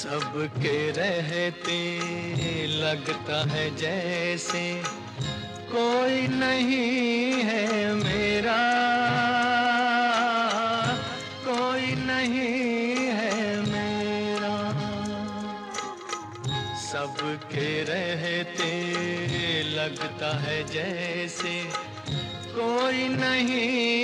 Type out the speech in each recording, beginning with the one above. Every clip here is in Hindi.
सबके रहते लगता है जैसे कोई नहीं है मेरा। कोई नहीं है मेरा। सबके रहते लगता है जैसे कोई नहीं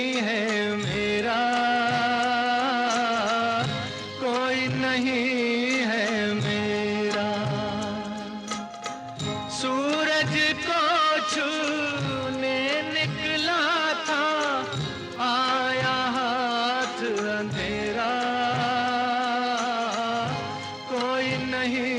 नहीं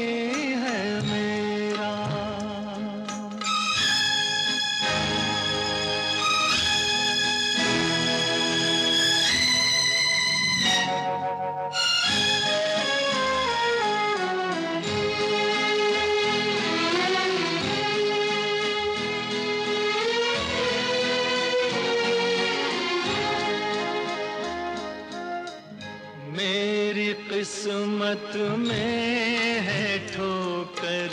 किस्मत में है ठोकर,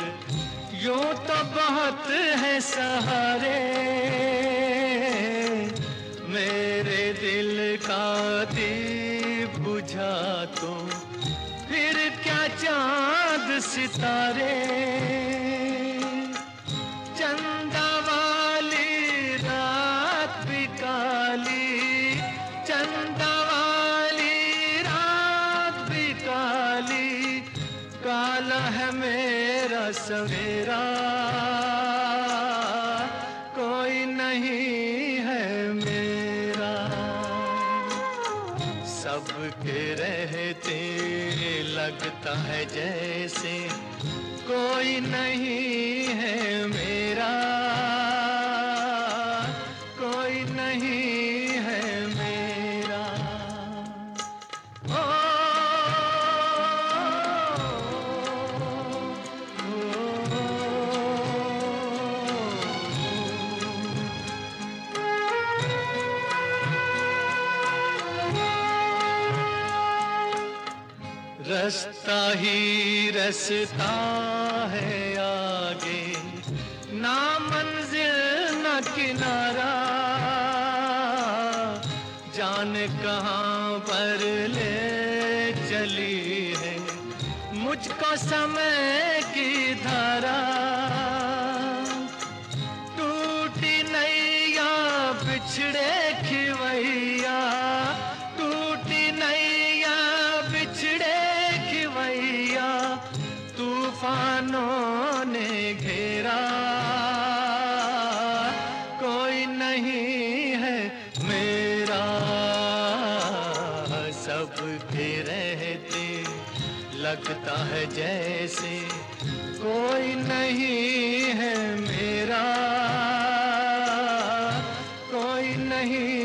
यो तो बहुत है सहारे। मेरे दिल का दीप बुझा तो फिर क्या चाँद सितारे? काला है मेरा सवेरा। कोई नहीं है मेरा। सबके रहते लगता है जैसे कोई नहीं है मेरा। कोई नहीं रास्ता ही रास्ता है आगे। ना मंजिल, न किनारा। जान कहाँ पर ले चली है? मुझको समय की धारा। टूटी नैया बिछड़े तूफानों ने घेरा। कोई नहीं है मेरा। सबके रहते, लगता है जैसे कोई नहीं है मेरा। कोई नहीं